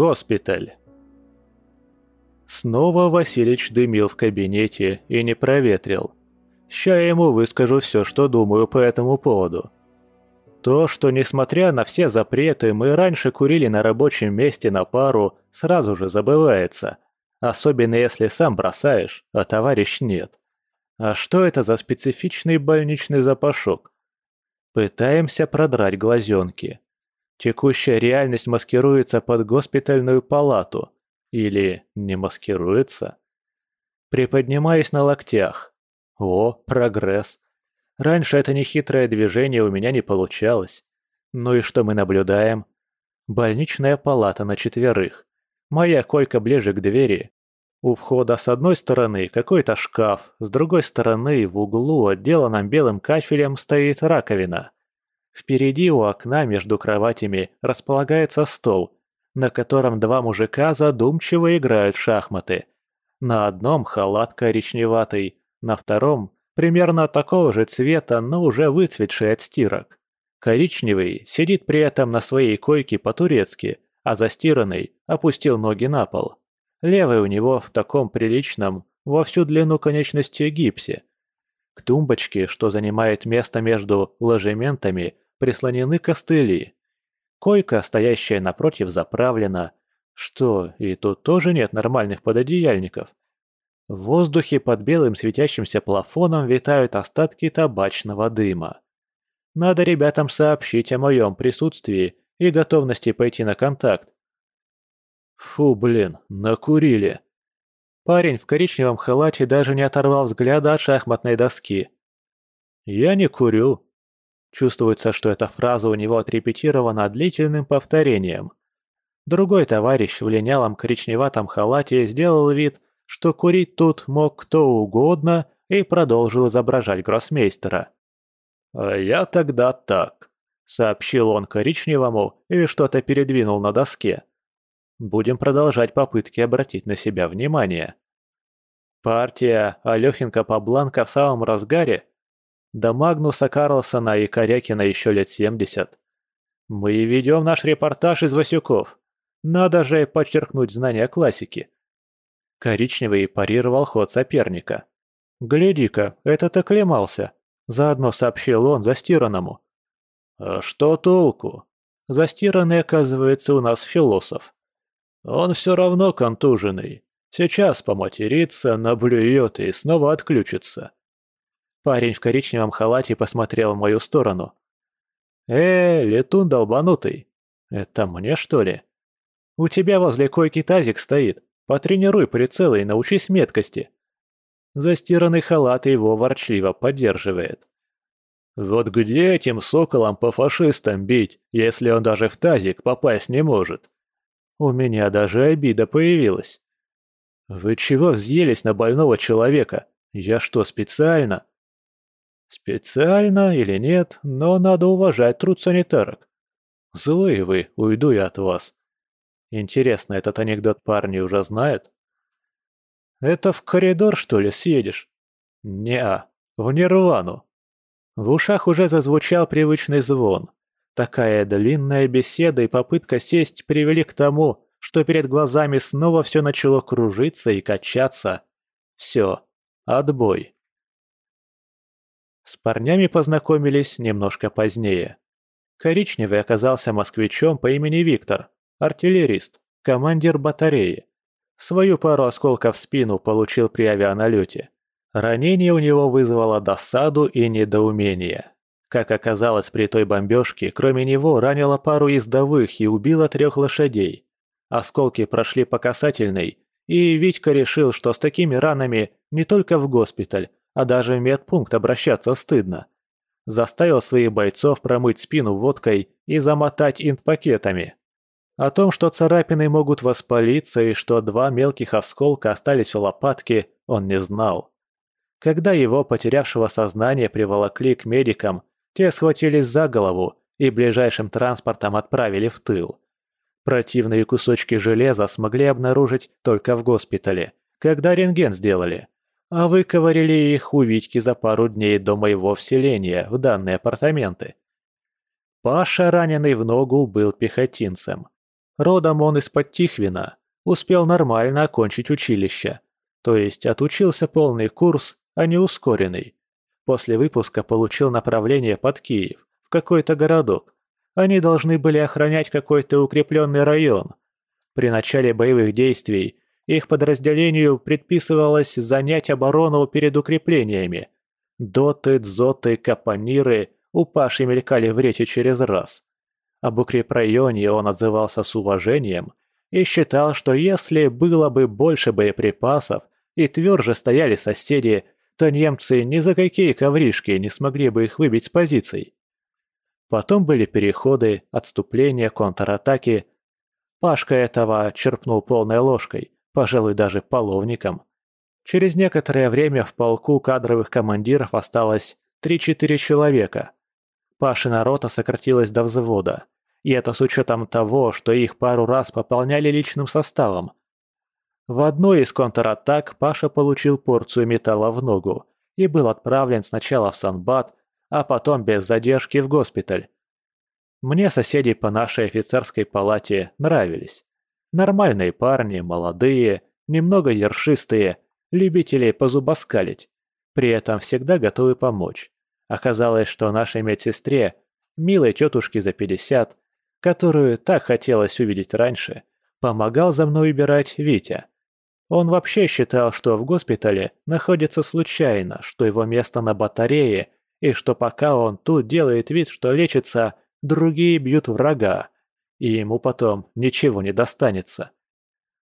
Госпиталь. Снова Василич дымил в кабинете и не проветрил. Ща я ему выскажу все, что думаю по этому поводу. То, что несмотря на все запреты, мы раньше курили на рабочем месте на пару, сразу же забывается. Особенно если сам бросаешь, а товарищ нет. А что это за специфичный больничный запашок? Пытаемся продрать глазенки. Текущая реальность маскируется под госпитальную палату. Или не маскируется? Приподнимаюсь на локтях. О, прогресс. Раньше это нехитрое движение у меня не получалось. Ну и что мы наблюдаем? Больничная палата на четверых. Моя койка ближе к двери. У входа с одной стороны какой-то шкаф, с другой стороны в углу, отделанном белым кафелем, стоит раковина. Впереди у окна между кроватями располагается стол, на котором два мужика задумчиво играют в шахматы. На одном халат коричневатый, на втором примерно такого же цвета, но уже выцветший от стирок. Коричневый сидит при этом на своей койке по-турецки, а застиранный опустил ноги на пол. Левый у него в таком приличном, во всю длину конечности гипсе. К тумбочке, что занимает место между ложементами, прислонены костыли. Койка, стоящая напротив, заправлена. Что, и тут тоже нет нормальных пододеяльников? В воздухе под белым светящимся плафоном витают остатки табачного дыма. Надо ребятам сообщить о моем присутствии и готовности пойти на контакт. Фу, блин, накурили. Парень в коричневом халате даже не оторвал взгляда от шахматной доски. «Я не курю». Чувствуется, что эта фраза у него отрепетирована длительным повторением. Другой товарищ в линялом коричневатом халате сделал вид, что курить тут мог кто угодно и продолжил изображать гроссмейстера. «А я тогда так», — сообщил он коричневому и что-то передвинул на доске. «Будем продолжать попытки обратить на себя внимание». Партия Алёхенко-Побланка в самом разгаре. До Магнуса Карлсона и Корякина еще лет семьдесят. Мы ведем наш репортаж из Васюков. Надо же подчеркнуть знания классики. Коричневый парировал ход соперника. «Гляди-ка, этот оклемался!» Заодно сообщил он застиранному. «А что толку? Застиранный, оказывается, у нас философ. Он все равно контуженный. Сейчас поматерится, наблюет и снова отключится». Парень в коричневом халате посмотрел в мою сторону. «Э, летун долбанутый. Это мне, что ли? У тебя возле койки тазик стоит. Потренируй прицелы и научись меткости. Застиранный халат его ворчливо поддерживает. Вот где этим соколом по фашистам бить, если он даже в тазик попасть не может? У меня даже обида появилась. Вы чего взъелись на больного человека? Я что, специально? Специально или нет, но надо уважать труд санитарок. Злые вы, уйду я от вас. Интересно, этот анекдот парни уже знают? Это в коридор, что ли, съедешь? Не-а, в нирвану. В ушах уже зазвучал привычный звон. Такая длинная беседа и попытка сесть привели к тому, что перед глазами снова все начало кружиться и качаться. Все, отбой. С парнями познакомились немножко позднее. Коричневый оказался москвичом по имени Виктор, Артиллерист, командир батареи. Свою пару осколков в спину получил при авианалете. Ранение у него вызвало досаду и недоумение. Как оказалось при той бомбежке, кроме него ранило пару ездовых и убило трех лошадей. Осколки прошли по касательной, и Витька решил, что с такими ранами не только в госпиталь, а даже в медпункт обращаться стыдно. Заставил своих бойцов промыть спину водкой и замотать инт-пакетами. О том, что царапины могут воспалиться и что два мелких осколка остались в лопатке, он не знал. Когда его, потерявшего сознание, приволокли к медикам, те схватились за голову и ближайшим транспортом отправили в тыл. Противные кусочки железа смогли обнаружить только в госпитале, когда рентген сделали, а выковырили их у Витьки за пару дней до моего вселения в данные апартаменты. Паша, раненый в ногу, был пехотинцем. Родом он из-под Тихвина, успел нормально окончить училище. То есть отучился полный курс, а не ускоренный. После выпуска получил направление под Киев, в какой-то городок. Они должны были охранять какой-то укрепленный район. При начале боевых действий их подразделению предписывалось занять оборону перед укреплениями. Доты, дзоты, капониры, упаши мелькали в речи через раз. Об укрепрайоне он отзывался с уважением и считал, что если было бы больше боеприпасов и тверже стояли соседи, то немцы ни за какие ковришки не смогли бы их выбить с позиций. Потом были переходы, отступления, контратаки. Пашка этого черпнул полной ложкой, пожалуй, даже половником. Через некоторое время в полку кадровых командиров осталось 3-4 человека. Пашина рота сократилась до взвода. И это с учетом того, что их пару раз пополняли личным составом. В одной из контратак Паша получил порцию металла в ногу и был отправлен сначала в Санбат, а потом без задержки в госпиталь. Мне соседи по нашей офицерской палате нравились. Нормальные парни, молодые, немного ершистые, любители позубоскалить. При этом всегда готовы помочь. Оказалось, что нашей медсестре, милой тетушке за 50, которую так хотелось увидеть раньше, помогал за мной убирать Витя. Он вообще считал, что в госпитале находится случайно, что его место на батарее, и что пока он тут делает вид, что лечится, другие бьют врага, и ему потом ничего не достанется.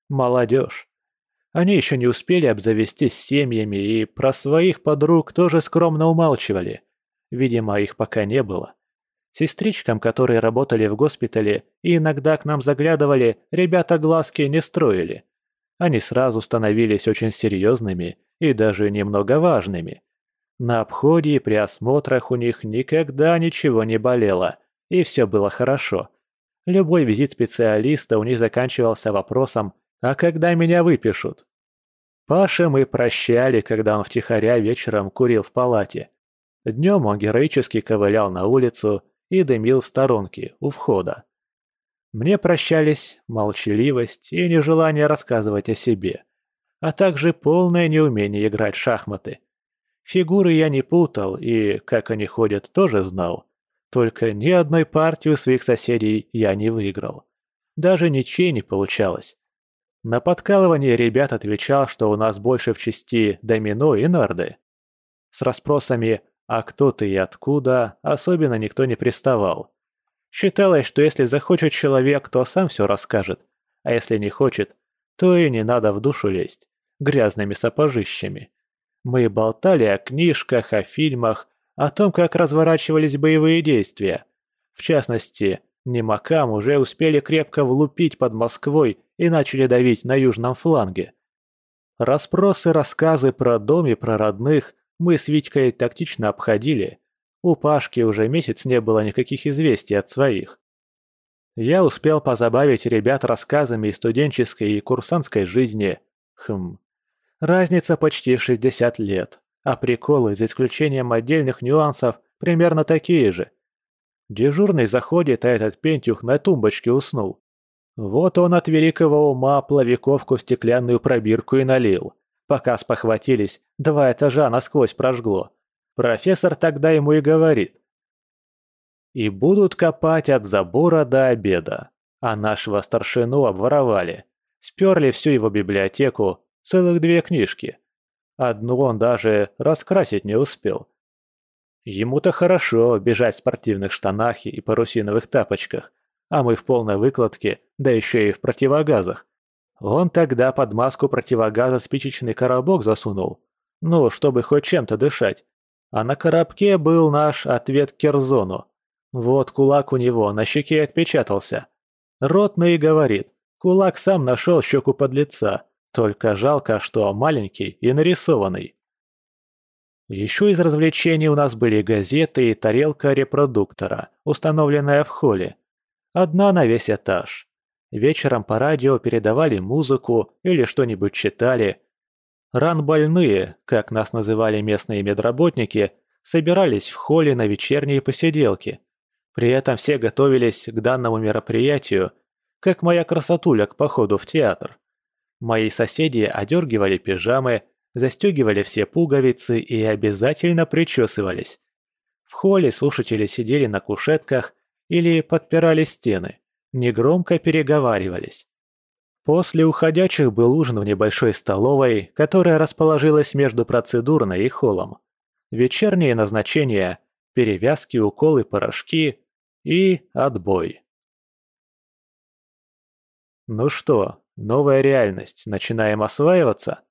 Молодежь. Они еще не успели обзавестись семьями и про своих подруг тоже скромно умалчивали. Видимо, их пока не было. Сестричкам, которые работали в госпитале и иногда к нам заглядывали, ребята глазки не строили. Они сразу становились очень серьезными и даже немного важными. На обходе и при осмотрах у них никогда ничего не болело, и все было хорошо. Любой визит специалиста у них заканчивался вопросом «А когда меня выпишут?». Паше мы прощали, когда он втихаря вечером курил в палате. Днем он героически ковылял на улицу и дымил в сторонке у входа. Мне прощались молчаливость и нежелание рассказывать о себе, а также полное неумение играть в шахматы. Фигуры я не путал и, как они ходят, тоже знал. Только ни одной партии у своих соседей я не выиграл. Даже ничей не получалось. На подкалывание ребят отвечал, что у нас больше в части домино и нарды. С расспросами «А кто ты и откуда?» особенно никто не приставал. Считалось, что если захочет человек, то сам все расскажет, а если не хочет, то и не надо в душу лезть, грязными сапожищами. Мы болтали о книжках, о фильмах, о том, как разворачивались боевые действия. В частности, немакам уже успели крепко влупить под Москвой и начали давить на южном фланге. Распросы, рассказы про дом и про родных мы с Витькой тактично обходили. У Пашки уже месяц не было никаких известий от своих. Я успел позабавить ребят рассказами из студенческой и курсантской жизни. Хм. Разница почти в 60 лет, а приколы, за исключением отдельных нюансов, примерно такие же. Дежурный заходит, а этот пентюх на тумбочке уснул. Вот он от великого ума плавиковку стеклянную пробирку и налил. Пока спохватились, два этажа насквозь прожгло. Профессор тогда ему и говорит. И будут копать от забора до обеда. А нашего старшину обворовали. Сперли всю его библиотеку, целых две книжки. Одну он даже раскрасить не успел. Ему-то хорошо бежать в спортивных штанах и парусиновых тапочках, а мы в полной выкладке, да еще и в противогазах. Он тогда под маску противогаза спичечный коробок засунул. Ну, чтобы хоть чем-то дышать. А на коробке был наш ответ Керзону. Вот кулак у него на щеке отпечатался. Ротный говорит, кулак сам нашел щеку под лица, только жалко, что маленький и нарисованный. Еще из развлечений у нас были газеты и тарелка репродуктора, установленная в холле. Одна на весь этаж. Вечером по радио передавали музыку или что-нибудь читали. Ран-больные, как нас называли местные медработники, собирались в холле на вечерние посиделки. При этом все готовились к данному мероприятию. как моя красотуля к походу в театр. Мои соседи одергивали пижамы, застегивали все пуговицы и обязательно причесывались. В холле слушатели сидели на кушетках или подпирали стены, негромко переговаривались. После уходячих был ужин в небольшой столовой, которая расположилась между процедурной и холлом. Вечерние назначения, перевязки, уколы, порошки и отбой. Ну что, новая реальность, начинаем осваиваться?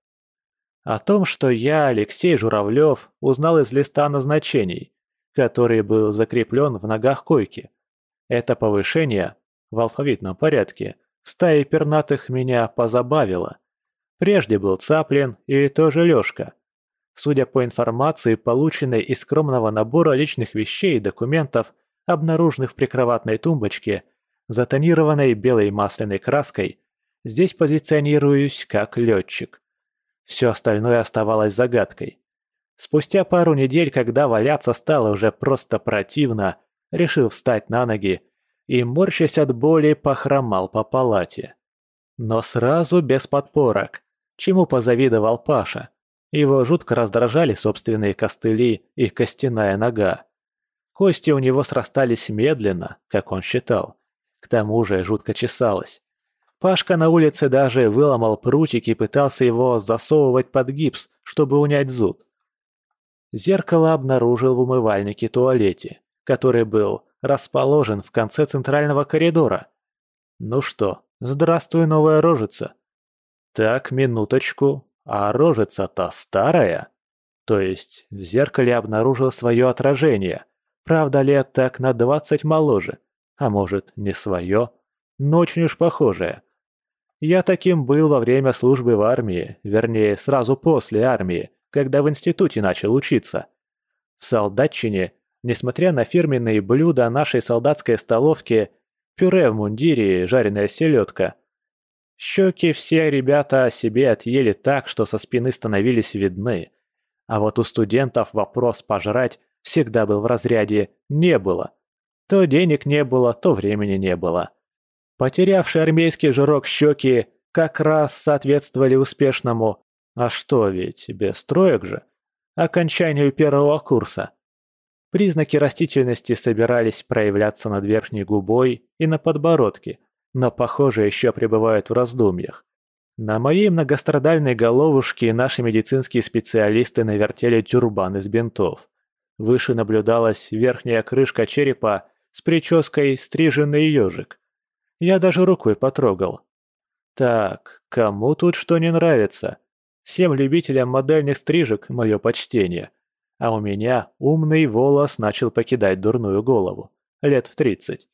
О том, что я, Алексей Журавлев, узнал из листа назначений, который был закреплен в ногах койки. Это повышение, в алфавитном порядке, стаи пернатых меня позабавило. Прежде был Цаплин и тоже Лёшка. Судя по информации, полученной из скромного набора личных вещей и документов, обнаруженных в прикроватной тумбочке, затонированной белой масляной краской, здесь позиционируюсь как летчик. Все остальное оставалось загадкой. Спустя пару недель, когда валяться стало уже просто противно, решил встать на ноги и, морщась от боли, похромал по палате. Но сразу без подпорок, чему позавидовал Паша. Его жутко раздражали собственные костыли и костяная нога. Кости у него срастались медленно, как он считал. К тому же жутко чесалось. Пашка на улице даже выломал прутик и пытался его засовывать под гипс, чтобы унять зуд. Зеркало обнаружил в умывальнике туалете, который был расположен в конце центрального коридора. Ну что, здравствуй, новая рожица. Так, минуточку, а рожица-то старая. То есть в зеркале обнаружил свое отражение. Правда, лет так на двадцать моложе. А может, не свое, но очень уж похожее. Я таким был во время службы в армии, вернее, сразу после армии, когда в институте начал учиться. В солдатчине, несмотря на фирменные блюда нашей солдатской столовки, пюре в мундире и жареная селедка, щеки все ребята себе отъели так, что со спины становились видны. А вот у студентов вопрос пожрать всегда был в разряде «не было». То денег не было, то времени не было. Потерявшие армейский жирок щеки как раз соответствовали успешному, а что ведь, без троек же, окончанию первого курса. Признаки растительности собирались проявляться над верхней губой и на подбородке, но, похоже, еще пребывают в раздумьях. На моей многострадальной головушке наши медицинские специалисты навертели тюрбан из бинтов. Выше наблюдалась верхняя крышка черепа с прической «стриженный ежик», я даже рукой потрогал. Так, кому тут что не нравится? Всем любителям модельных стрижек мое почтение. А у меня умный волос начал покидать дурную голову. Лет в тридцать.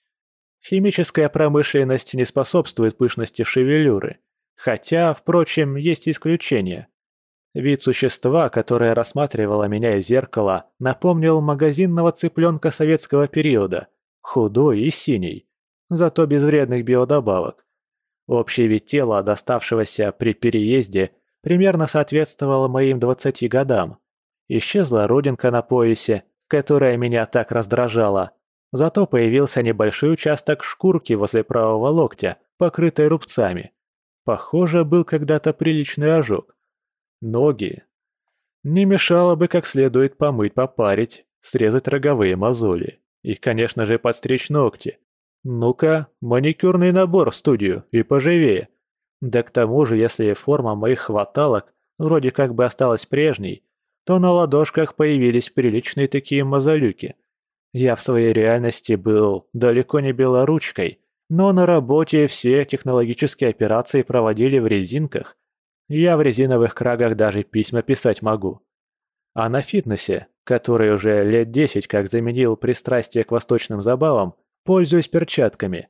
Химическая промышленность не способствует пышности шевелюры. Хотя, впрочем, есть исключения. Вид существа, которое рассматривало меня из зеркала, напомнил магазинного цыпленка советского периода. Худой и синий зато без вредных биодобавок. Общий вид тела, доставшегося при переезде, примерно соответствовал моим 20 годам. Исчезла родинка на поясе, которая меня так раздражала. Зато появился небольшой участок шкурки возле правого локтя, покрытой рубцами. Похоже, был когда-то приличный ожог. Ноги. Не мешало бы как следует помыть, попарить, срезать роговые мозоли. И, конечно же, подстричь ногти. «Ну-ка, маникюрный набор в студию, и поживее. Да к тому же, если форма моих хваталок вроде как бы осталась прежней, то на ладошках появились приличные такие мозолюки. Я в своей реальности был далеко не белоручкой, но на работе все технологические операции проводили в резинках. Я в резиновых крагах даже письма писать могу. А на фитнесе, который уже лет десять как заменил пристрастие к восточным забавам, Пользуюсь перчатками.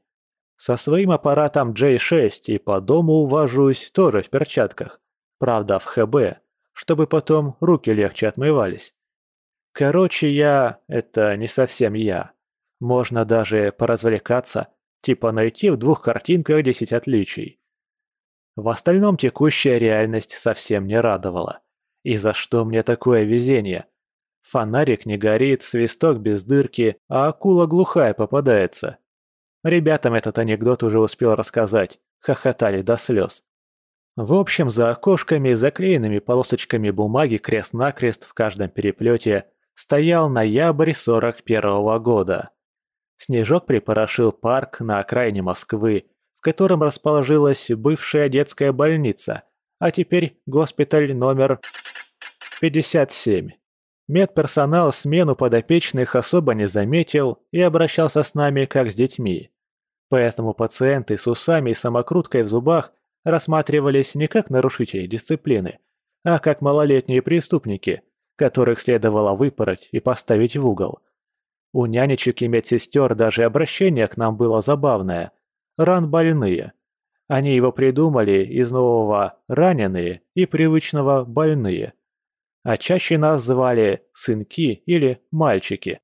Со своим аппаратом J6 и по дому увожусь тоже в перчатках. Правда, в ХБ, чтобы потом руки легче отмывались. Короче, я — это не совсем я. Можно даже поразвлекаться, типа найти в двух картинках 10 отличий. В остальном текущая реальность совсем не радовала. И за что мне такое везение? Фонарик не горит, свисток без дырки, а акула глухая попадается. Ребятам этот анекдот уже успел рассказать, хохотали до слез. В общем, за окошками, заклеенными полосочками бумаги крест-накрест в каждом переплете, стоял ноябрь 41-го года. Снежок припорошил парк на окраине Москвы, в котором расположилась бывшая детская больница, а теперь госпиталь номер 57. Медперсонал смену подопечных особо не заметил и обращался с нами как с детьми. Поэтому пациенты с усами и самокруткой в зубах рассматривались не как нарушители дисциплины, а как малолетние преступники, которых следовало выпороть и поставить в угол. У нянечек и медсестер даже обращение к нам было забавное – ран больные. Они его придумали из нового «раненые» и привычного «больные». А чаще нас звали «сынки» или «мальчики».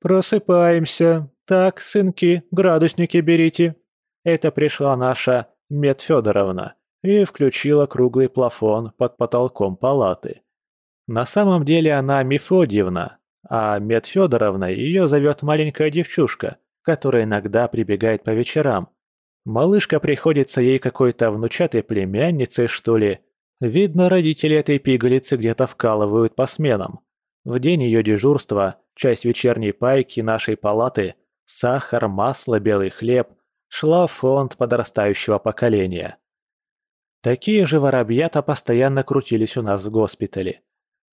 «Просыпаемся. Так, сынки, градусники берите». Это пришла наша Мед Федоровна и включила круглый плафон под потолком палаты. На самом деле она Мефодьевна, а Мед Федоровна ее зовет маленькая девчушка, которая иногда прибегает по вечерам. Малышка приходится ей какой-то внучатой племянницей, что ли. Видно, родители этой пигалицы где-то вкалывают по сменам. В день ее дежурства часть вечерней пайки нашей палаты – сахар, масло, белый хлеб шла в фонд подрастающего поколения. Такие же воробьята постоянно крутились у нас в госпитале.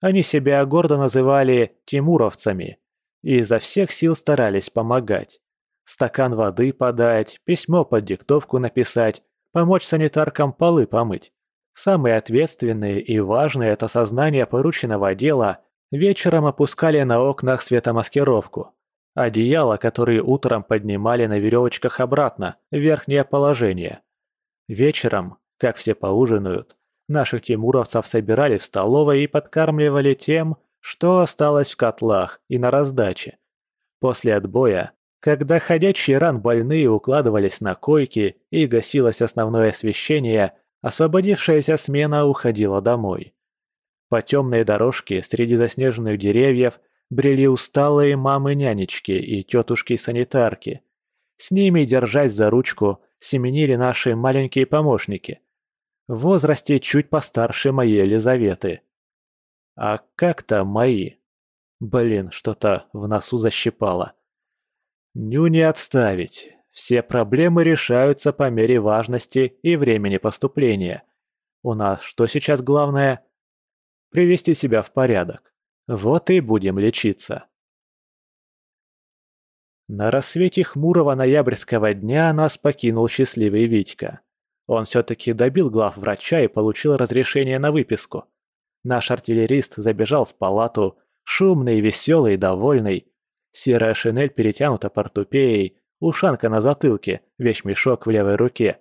Они себя гордо называли «тимуровцами» и изо всех сил старались помогать. Стакан воды подать, письмо под диктовку написать, помочь санитаркам полы помыть. Самые ответственные и важные от осознания порученного дела вечером опускали на окнах светомаскировку. Одеяло, которые утром поднимали на веревочках обратно, в верхнее положение. Вечером, как все поужинают, наших тимуровцев собирали в столовой и подкармливали тем, что осталось в котлах и на раздаче. После отбоя, когда ходячие ран больные укладывались на койки и гасилось основное освещение, освободившаяся смена уходила домой. По темной дорожке среди заснеженных деревьев брели усталые мамы-нянечки и тетушки-санитарки. С ними, держась за ручку, семенили наши маленькие помощники. В возрасте чуть постарше моей Елизаветы. А как-то мои. Блин, что-то в носу защипало. Ню не отставить. Все проблемы решаются по мере важности и времени поступления. У нас что сейчас главное? Привести себя в порядок. Вот и будем лечиться. На рассвете хмурого ноябрьского дня нас покинул счастливый Витька. Он все-таки добил глав врача и получил разрешение на выписку. Наш артиллерист забежал в палату, шумный, веселый довольный. Серая шинель перетянута портупеей, ушанка на затылке, вещмешок в левой руке.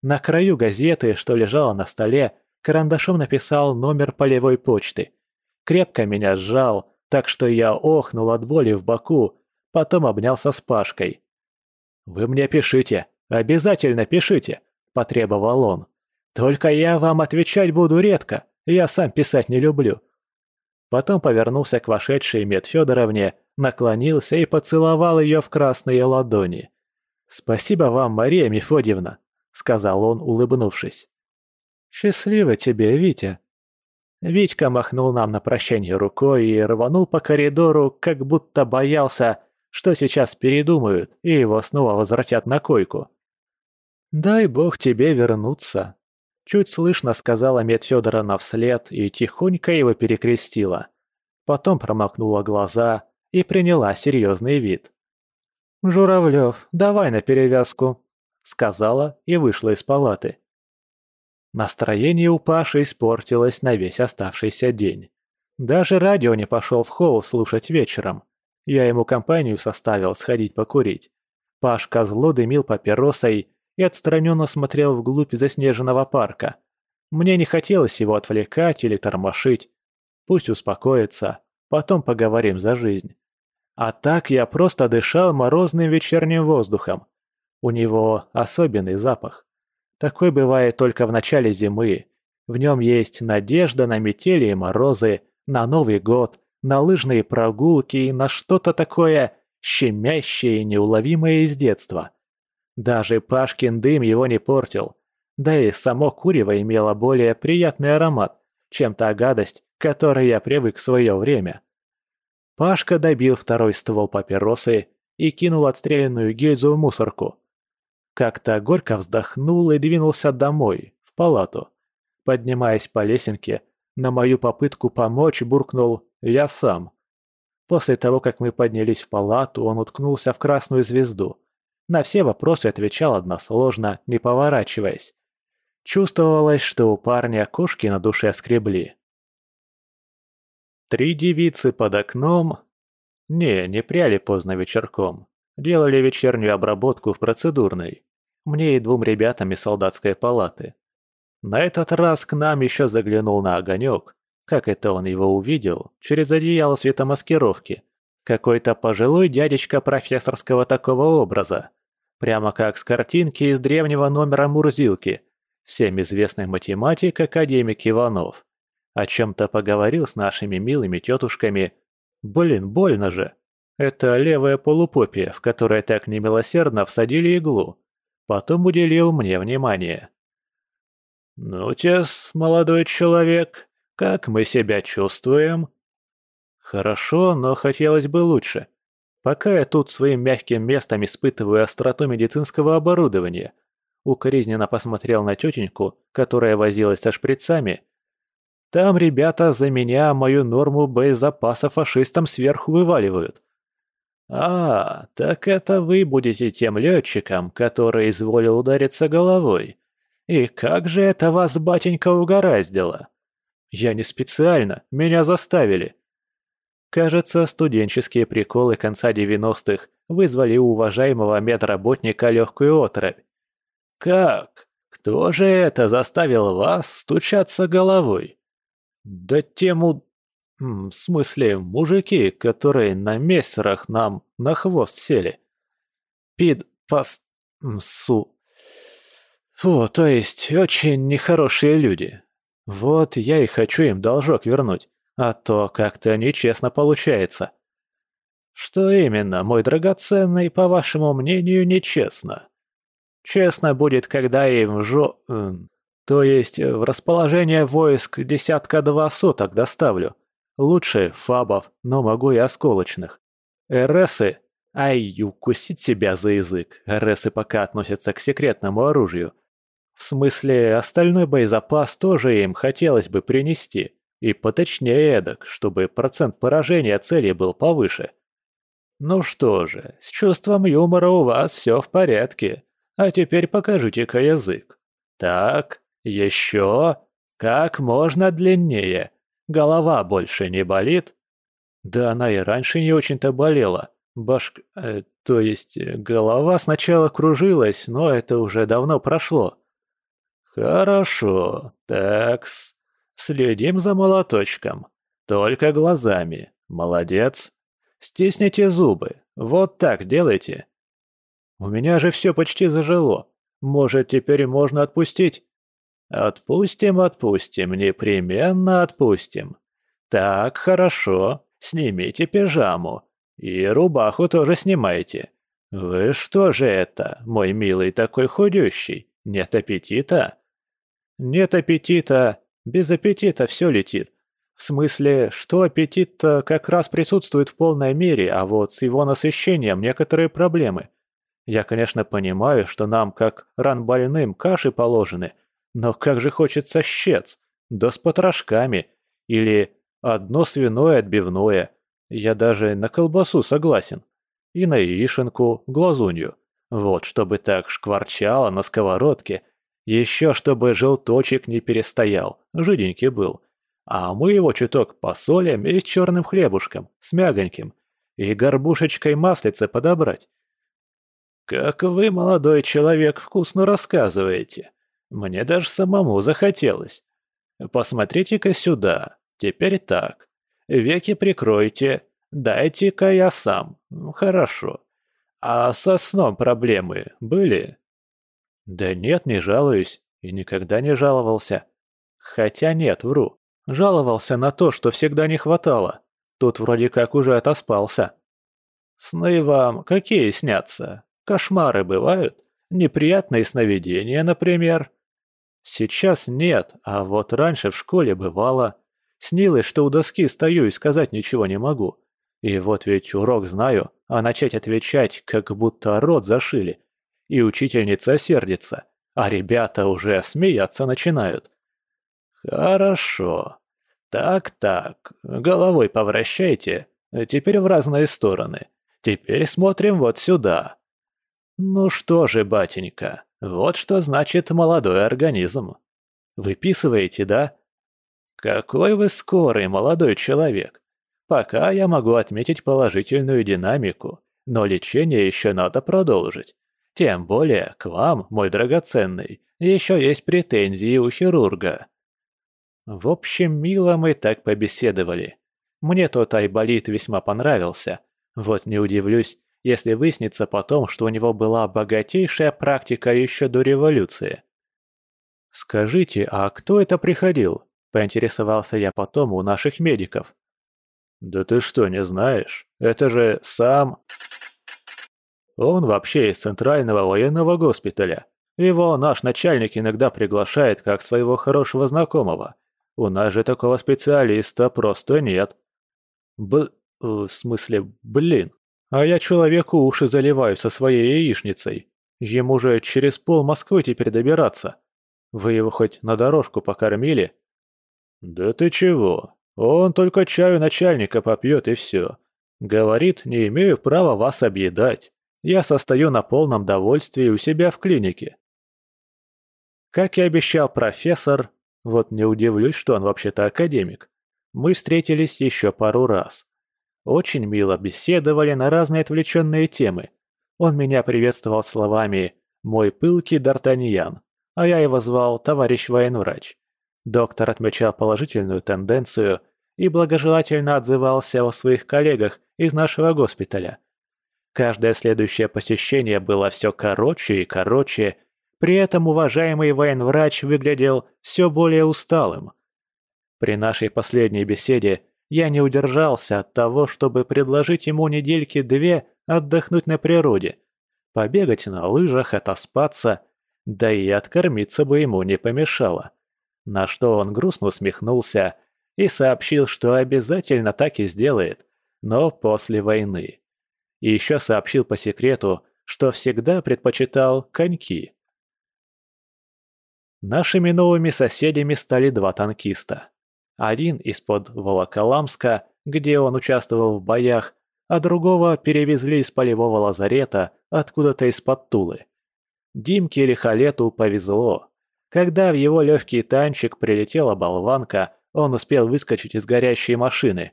На краю газеты, что лежала на столе, карандашом написал номер полевой почты крепко меня сжал, так что я охнул от боли в боку, потом обнялся с Пашкой. «Вы мне пишите, обязательно пишите», – потребовал он. «Только я вам отвечать буду редко, я сам писать не люблю». Потом повернулся к вошедшей Мед Федоровне, наклонился и поцеловал ее в красные ладони. «Спасибо вам, Мария Мефодьевна», — сказал он, улыбнувшись. «Счастливо тебе, Витя», Витька махнул нам на прощание рукой и рванул по коридору, как будто боялся, что сейчас передумают и его снова возвратят на койку. «Дай бог тебе вернуться», — чуть слышно сказала Медфёдоровна вслед и тихонько его перекрестила. Потом промокнула глаза и приняла серьезный вид. «Журавлёв, давай на перевязку», — сказала и вышла из палаты. Настроение у Паши испортилось на весь оставшийся день. Даже радио не пошел в холл слушать вечером. Я ему компанию составил сходить покурить. Пашка зло дымил папиросой и отстраненно смотрел вглубь заснеженного парка. Мне не хотелось его отвлекать или тормошить. Пусть успокоится, потом поговорим за жизнь. А так я просто дышал морозным вечерним воздухом. У него особенный запах. Такой бывает только в начале зимы. В нем есть надежда на метели и морозы, на Новый год, на лыжные прогулки и на что-то такое щемящее и неуловимое из детства. Даже Пашкин дым его не портил. Да и само курево имело более приятный аромат, чем та гадость, к которой я привык в свое время. Пашка добил второй ствол папиросы и кинул отстрелянную гильзу в мусорку. Как-то горько вздохнул и двинулся домой, в палату. Поднимаясь по лесенке, на мою попытку помочь буркнул «я сам». После того, как мы поднялись в палату, он уткнулся в красную звезду. На все вопросы отвечал односложно, не поворачиваясь. Чувствовалось, что у парня кошки на душе скребли. Три девицы под окном... Не, не пряли поздно вечерком. Делали вечернюю обработку в процедурной. Мне и двум ребятам из солдатской палаты. На этот раз к нам еще заглянул на огонек. Как это он его увидел? Через одеяло светомаскировки. Какой-то пожилой дядечка профессорского такого образа. Прямо как с картинки из древнего номера Мурзилки. Всем известный математик, академик Иванов. О чем-то поговорил с нашими милыми тетушками. Блин, больно же. Это левая полупопия, в которой так немилосердно всадили иглу. Потом уделил мне внимание. «Ну, Тес, молодой человек, как мы себя чувствуем?» «Хорошо, но хотелось бы лучше. Пока я тут своим мягким местом испытываю остроту медицинского оборудования». Укоризненно посмотрел на тетеньку, которая возилась со шприцами. «Там ребята за меня мою норму боезапаса фашистам сверху вываливают». «А, так это вы будете тем летчиком, который изволил удариться головой», «И как же это вас, батенька, угораздило?» «Я не специально, меня заставили». Кажется, студенческие приколы конца 90-х вызвали у уважаемого медработника легкую отрыбь. «Как? Кто же это заставил вас стучаться головой?» «Да тему... В смысле, мужики, которые на мессерах нам на хвост сели. Пид... пас... су... Фу, то есть очень нехорошие люди. Вот я и хочу им должок вернуть, а то как-то нечестно получается. Что именно, мой драгоценный, по вашему мнению, нечестно? Честно будет, когда им жо... То есть в расположение войск десятка-два суток доставлю. Лучше фабов, но могу и осколочных. РСы... Ай, укусить себя за язык. РСы пока относятся к секретному оружию. В смысле, остальной боезапас тоже им хотелось бы принести. И поточнее эдак, чтобы процент поражения цели был повыше. Ну что же, с чувством юмора у вас все в порядке. А теперь покажите-ка язык. Так, еще. Как можно длиннее. Голова больше не болит? Да она и раньше не очень-то болела. Башк... Э, то есть, голова сначала кружилась, но это уже давно прошло. «Хорошо, такс. Следим за молоточком. Только глазами. Молодец. Стисните зубы. Вот так сделайте. У меня же все почти зажило. Может, теперь можно отпустить?» «Отпустим, отпустим, непременно отпустим. Так, хорошо. Снимите пижаму. И рубаху тоже снимайте. Вы что же это, мой милый такой худющий? Нет аппетита?» Нет аппетита, без аппетита все летит. В смысле, что аппетит-то как раз присутствует в полной мере, а вот с его насыщением некоторые проблемы. Я, конечно, понимаю, что нам, как ранбольным, каши положены, но как же хочется щец, да с потрошками, или одно свиное отбивное. Я даже на колбасу согласен. И на яишенку, глазунью. Вот, чтобы так шкварчало на сковородке – еще чтобы желточек не перестоял, жиденький был. А мы его чуток посолим и с черным хлебушком, с мягоньким. И горбушечкой маслица подобрать. Как вы, молодой человек, вкусно рассказываете. Мне даже самому захотелось. Посмотрите-ка сюда. Теперь так. Веки прикройте. Дайте-ка я сам. Хорошо. А со сном проблемы были? Да нет, не жалуюсь. И никогда не жаловался. Хотя нет, вру. Жаловался на то, что всегда не хватало. Тут вроде как уже отоспался. Сны вам какие снятся? Кошмары бывают? Неприятные сновидения, например?» «Сейчас нет, а вот раньше в школе бывало. Снилось, что у доски стою и сказать ничего не могу. И вот ведь урок знаю, а начать отвечать, как будто рот зашили. И учительница сердится, а ребята уже смеяться начинают. Хорошо. Так-так, головой повращайте. Теперь в разные стороны. Теперь смотрим вот сюда. Ну что же, батенька, вот что значит молодой организм. Выписываете, да? Какой вы скорый, молодой человек. Пока я могу отметить положительную динамику, но лечение еще надо продолжить. Тем более к вам, мой драгоценный, еще есть претензии у хирурга. В общем, мило мы так побеседовали. Мне тот Айболит весьма понравился. Вот не удивлюсь, если выяснится потом, что у него была богатейшая практика еще до революции. «Скажите, а кто это приходил?» – поинтересовался я потом у наших медиков. «Да ты что, не знаешь? Это же сам...» Он вообще из Центрального военного госпиталя. Его наш начальник иногда приглашает как своего хорошего знакомого. У нас же такого специалиста просто нет. Б... В смысле, блин. А я человеку уши заливаю со своей яичницей. Ему же через пол Москвы теперь добираться. Вы его хоть на дорожку покормили? Да ты чего? Он только чаю начальника попьет и все. Говорит, не имею права вас объедать. Я состою на полном довольствии у себя в клинике. Как и обещал профессор, вот не удивлюсь, что он вообще-то академик, мы встретились еще пару раз. Очень мило беседовали на разные отвлеченные темы. Он меня приветствовал словами «мой пылкий Д'Артаньян», а я его звал «товарищ военврач». Доктор отмечал положительную тенденцию и благожелательно отзывался о своих коллегах из нашего госпиталя. Каждое следующее посещение было все короче и короче, при этом уважаемый военврач выглядел все более усталым. При нашей последней беседе я не удержался от того, чтобы предложить ему недельки две отдохнуть на природе, побегать на лыжах, отоспаться, да и откормиться бы ему не помешало. На что он грустно усмехнулся и сообщил, что обязательно так и сделает, но после войны. И еще сообщил по секрету, что всегда предпочитал коньки. Нашими новыми соседями стали два танкиста. Один из-под Волоколамска, где он участвовал в боях, а другого перевезли из полевого лазарета откуда-то из-под Тулы. Димке или Халету повезло. Когда в его легкий танчик прилетела болванка, он успел выскочить из горящей машины.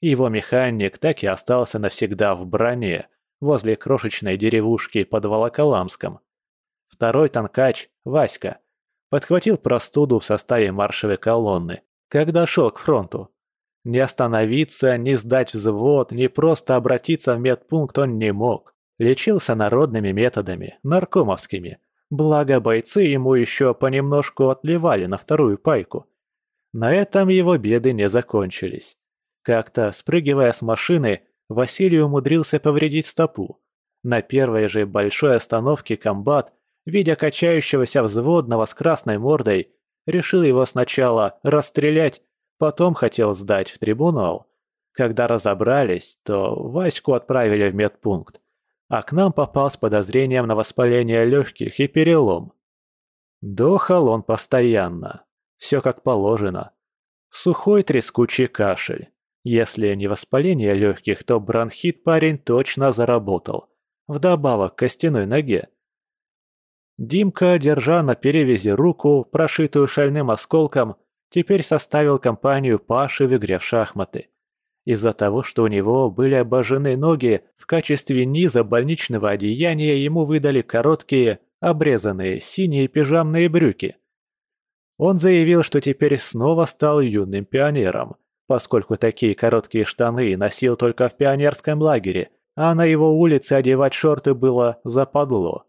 Его механик так и остался навсегда в броне, возле крошечной деревушки под Волоколамском. Второй танкач, Васька, подхватил простуду в составе маршевой колонны, когда шел к фронту. Не остановиться, не сдать взвод, не просто обратиться в медпункт он не мог. Лечился народными методами, наркомовскими. Благо бойцы ему еще понемножку отливали на вторую пайку. На этом его беды не закончились. Как-то, спрыгивая с машины, Василий умудрился повредить стопу. На первой же большой остановке комбат, видя качающегося взводного с красной мордой, решил его сначала расстрелять, потом хотел сдать в трибунал. Когда разобрались, то Ваську отправили в медпункт, а к нам попал с подозрением на воспаление легких и перелом. Дохал он постоянно, все как положено. Сухой трескучий кашель. Если не воспаление легких, то бронхит парень точно заработал. Вдобавок к костяной ноге. Димка, держа на перевязи руку, прошитую шальным осколком, теперь составил компанию Паши в игре в шахматы. Из-за того, что у него были обожжены ноги, в качестве низа больничного одеяния ему выдали короткие, обрезанные синие пижамные брюки. Он заявил, что теперь снова стал юным пионером, поскольку такие короткие штаны носил только в пионерском лагере, а на его улице одевать шорты было западло.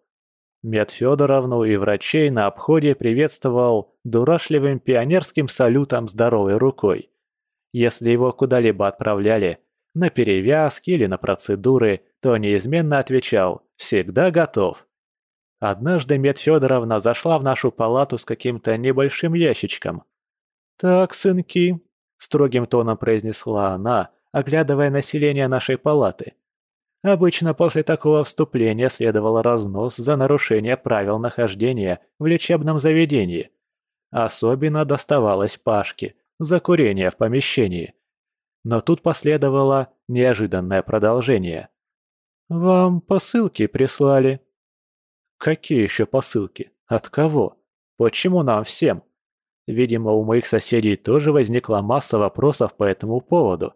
Мед Федоровну и врачей на обходе приветствовал дурашливым пионерским салютом здоровой рукой. Если его куда-либо отправляли, на перевязки или на процедуры, то неизменно отвечал «всегда готов». Однажды Медфедоровна зашла в нашу палату с каким-то небольшим ящичком. «Так, сынки», — строгим тоном произнесла она, оглядывая население нашей палаты. Обычно после такого вступления следовал разнос за нарушение правил нахождения в лечебном заведении. Особенно доставалось Пашке за курение в помещении. Но тут последовало неожиданное продолжение. «Вам посылки прислали». «Какие еще посылки? От кого? Почему нам всем?» Видимо, у моих соседей тоже возникла масса вопросов по этому поводу.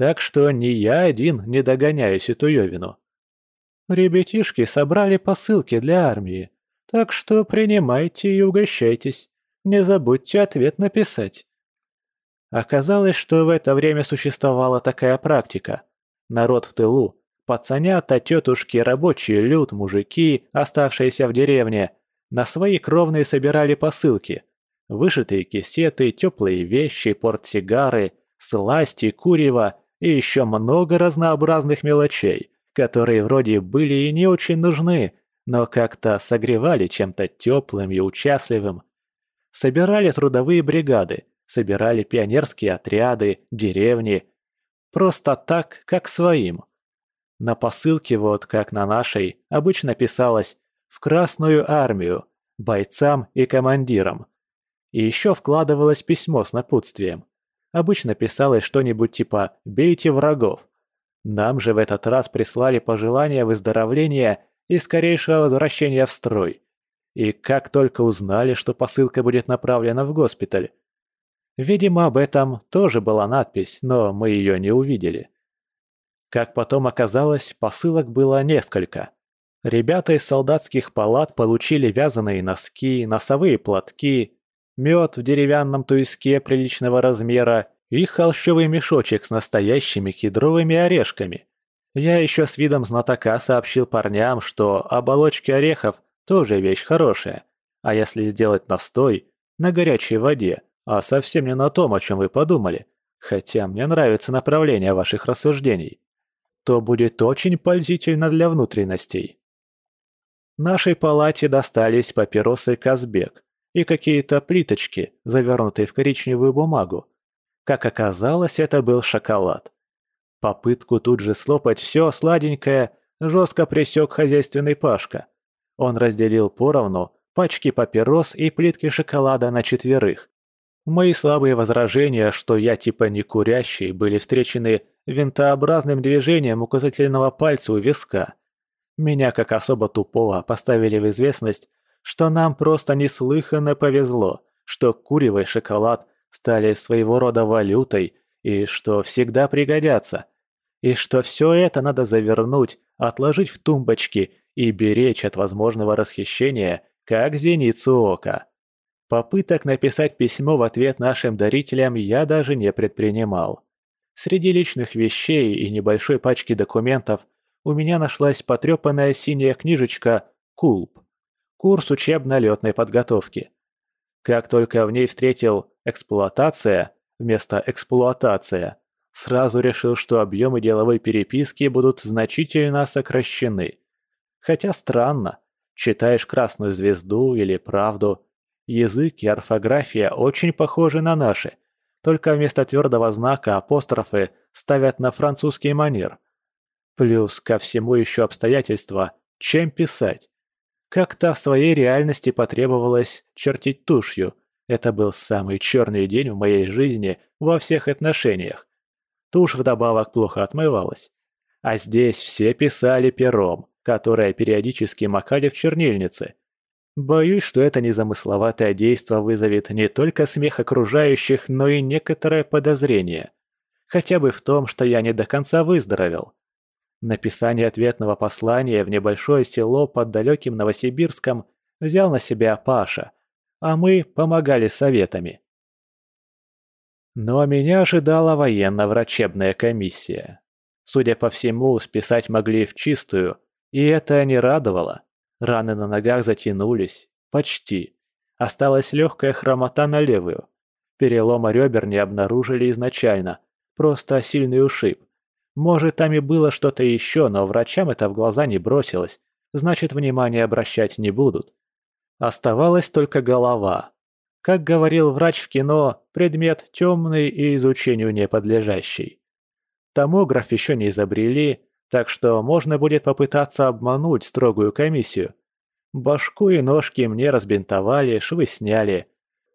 Так что не я один не догоняю Ситуевину. Ребятишки собрали посылки для армии, так что принимайте и угощайтесь. Не забудьте ответ написать. Оказалось, что в это время существовала такая практика. Народ в тылу, пацанята, тетушки, рабочие люд, мужики, оставшиеся в деревне, на свои кровные собирали посылки. Вышитые кисеты, теплые вещи, портсигары, сласти, курева и еще много разнообразных мелочей, которые вроде были и не очень нужны, но как-то согревали чем-то теплым и участливым. Собирали трудовые бригады, собирали пионерские отряды, деревни. Просто так, как своим. На посылке, вот как на нашей, обычно писалось «В Красную Армию», бойцам и командирам. И еще вкладывалось письмо с напутствием. Обычно писалось что-нибудь типа «бейте врагов». Нам же в этот раз прислали пожелания выздоровления и скорейшего возвращения в строй. И как только узнали, что посылка будет направлена в госпиталь, Видимо, об этом тоже была надпись, но мы ее не увидели. Как потом оказалось, посылок было несколько. Ребята из солдатских палат получили вязаные носки, носовые платки, мед в деревянном туиске приличного размера и холщовый мешочек с настоящими кедровыми орешками. Я еще с видом знатока сообщил парням, что оболочки орехов тоже вещь хорошая, а если сделать настой на горячей воде, а совсем не на том, о чем вы подумали, хотя мне нравится направление ваших рассуждений, то будет очень пользительно для внутренностей. Нашей палате достались папиросы Казбек и какие-то плиточки, завернутые в коричневую бумагу. Как оказалось, это был шоколад. Попытку тут же слопать все сладенькое жестко пресек хозяйственный Пашка. Он разделил поровну пачки папирос и плитки шоколада на четверых, Мои слабые возражения, что я типа не курящий, были встречены винтообразным движением указательного пальца у виска. Меня, как особо тупого, поставили в известность, что нам просто неслыханно повезло, что курево и шоколад стали своего рода валютой и что всегда пригодятся, и что все это надо завернуть, отложить в тумбочки и беречь от возможного расхищения, как зеницу ока. Попыток написать письмо в ответ нашим дарителям я даже не предпринимал. Среди личных вещей и небольшой пачки документов у меня нашлась потрепанная синяя книжечка «Кулп» – курс учебно-летной подготовки. Как только в ней встретил «эксплуатация» вместо «эксплуатация», сразу решил, что объемы деловой переписки будут значительно сокращены. Хотя странно, читаешь «Красную звезду» или «Правду», Язык и орфография очень похожи на наши, только вместо твердого знака апострофы ставят на французский манер. Плюс ко всему еще обстоятельства, чем писать. Как-то в своей реальности потребовалось чертить тушью. Это был самый черный день в моей жизни во всех отношениях. Тушь вдобавок плохо отмывалась. А здесь все писали пером, которое периодически макали в чернильнице. Боюсь, что это незамысловатое действо вызовет не только смех окружающих, но и некоторое подозрение. Хотя бы в том, что я не до конца выздоровел. Написание ответного послания в небольшое село под далеким Новосибирском взял на себя Паша, а мы помогали советами. Но меня ожидала военно-врачебная комиссия. Судя по всему, списать могли в чистую, и это не радовало. Раны на ногах затянулись. Почти. Осталась легкая хромота на левую. Перелома ребер не обнаружили изначально. Просто сильный ушиб. Может, там и было что-то еще, но врачам это в глаза не бросилось. значит внимания обращать не будут. Оставалась только голова. Как говорил врач в кино, предмет темный и изучению не подлежащий. Томограф еще не изобрели, так что можно будет попытаться обмануть строгую комиссию. Башку и ножки мне разбинтовали, швы сняли.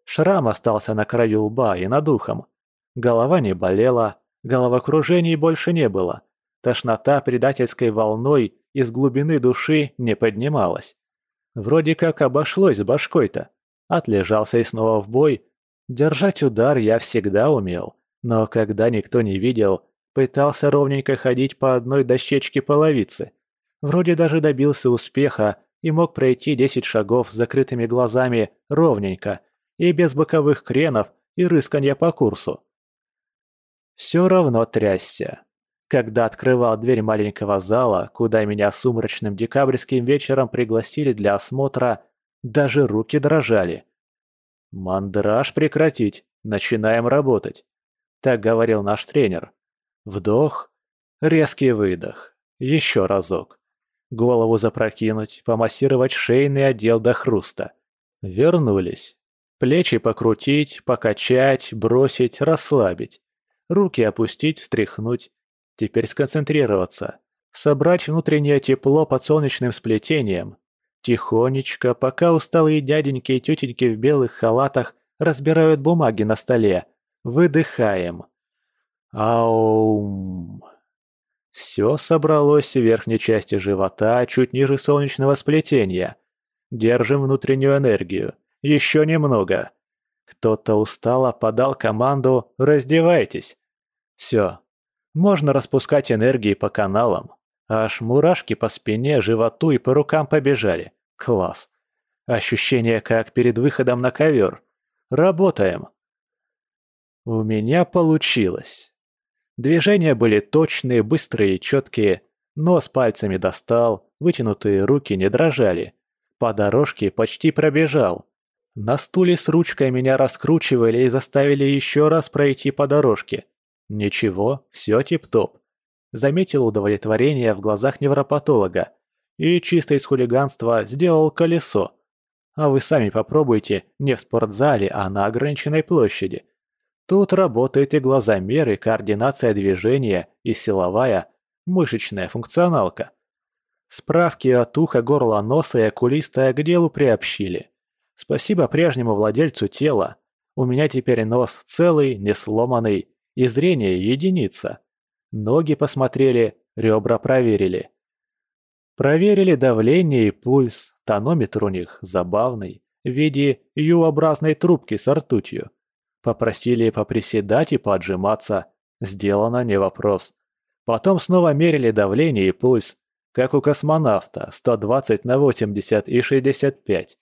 Шрам остался на краю лба и над ухом. Голова не болела, головокружений больше не было. Тошнота предательской волной из глубины души не поднималась. Вроде как обошлось с башкой-то. Отлежался и снова в бой. Держать удар я всегда умел, но когда никто не видел, пытался ровненько ходить по одной дощечке половицы. Вроде даже добился успеха и мог пройти 10 шагов с закрытыми глазами ровненько и без боковых кренов и рысканья по курсу. Все равно трясся. Когда открывал дверь маленького зала, куда меня сумрачным декабрьским вечером пригласили для осмотра, даже руки дрожали. «Мандраж прекратить, начинаем работать», — так говорил наш тренер. Вдох, резкий выдох, еще разок. Голову запрокинуть, помассировать шейный отдел до хруста. Вернулись. Плечи покрутить, покачать, бросить, расслабить. Руки опустить, встряхнуть. Теперь сконцентрироваться. Собрать внутреннее тепло под солнечным сплетением. Тихонечко, пока усталые дяденьки и тетеньки в белых халатах разбирают бумаги на столе. Выдыхаем. Аум. Все собралось в верхней части живота, чуть ниже солнечного сплетения. Держим внутреннюю энергию. Еще немного. Кто-то устало подал команду «Раздевайтесь». Все, можно распускать энергии по каналам. Аж мурашки по спине, животу и по рукам побежали. Класс. Ощущение, как перед выходом на ковер. Работаем. У меня получилось. Движения были точные, быстрые и четкие. Нос пальцами достал, вытянутые руки не дрожали. По дорожке почти пробежал. На стуле с ручкой меня раскручивали и заставили еще раз пройти по дорожке. Ничего, все тип-топ. Заметил удовлетворение в глазах невропатолога и чисто из хулиганства сделал колесо. А вы сами попробуйте не в спортзале, а на ограниченной площади. Тут работает и глазомер, и координация движения, и силовая, мышечная функционалка. Справки от уха, горла, носа и окулиста к делу приобщили. Спасибо прежнему владельцу тела. У меня теперь нос целый, не сломанный, и зрение единица. Ноги посмотрели, ребра проверили. Проверили давление и пульс, тонометр у них забавный, в виде Ю-образной трубки с ртутью. Попросили поприседать и поджиматься, сделано не вопрос. Потом снова мерили давление и пульс, как у космонавта, 120 на 80 и 65.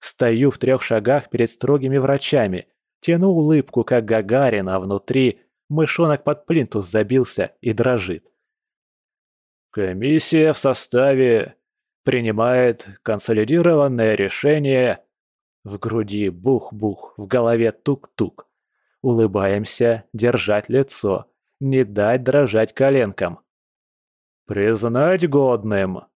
Стою в трех шагах перед строгими врачами, тяну улыбку, как Гагарин, а внутри Мышонок под плинтус забился и дрожит. Комиссия в составе принимает консолидированное решение. В груди бух-бух, в голове тук-тук. Улыбаемся, держать лицо, не дать дрожать коленкам. Признать годным.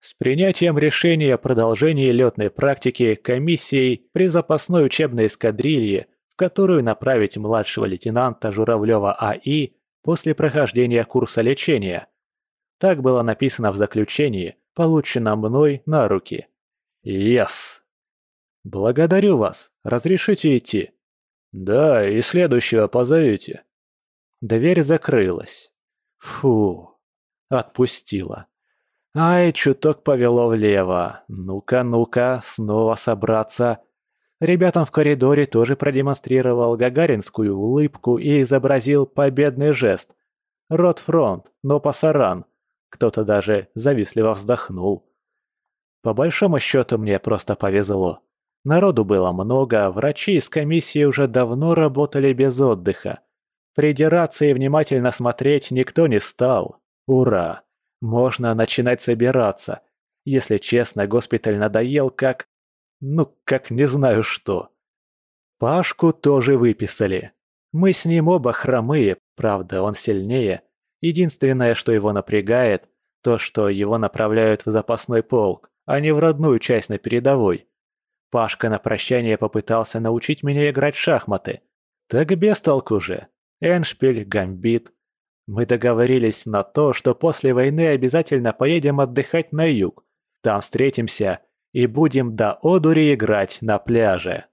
С принятием решения о продолжении летной практики комиссией при запасной учебной эскадрилье которую направить младшего лейтенанта Журавлева А.И. после прохождения курса лечения. Так было написано в заключении, полученном мной на руки. «Ес!» «Благодарю вас. Разрешите идти?» «Да, и следующего позовите». Дверь закрылась. Фу, отпустила. Ай, чуток повело влево. Ну-ка, ну-ка, снова собраться. Ребятам в коридоре тоже продемонстрировал гагаринскую улыбку и изобразил победный жест. Рот-фронт, но пасаран. Кто-то даже завистливо вздохнул. По большому счету мне просто повезло. Народу было много, врачи из комиссии уже давно работали без отдыха. Придираться и внимательно смотреть никто не стал. Ура! Можно начинать собираться. Если честно, госпиталь надоел как... Ну, как не знаю что. Пашку тоже выписали. Мы с ним оба хромые, правда, он сильнее. Единственное, что его напрягает, То, что его направляют в запасной полк, а не в родную часть на передовой. Пашка на прощание попытался научить меня играть в шахматы. Так без толку же. Эншпиль, гамбит. Мы договорились на то, что после войны обязательно поедем отдыхать на юг. Там встретимся и будем до одури играть на пляже.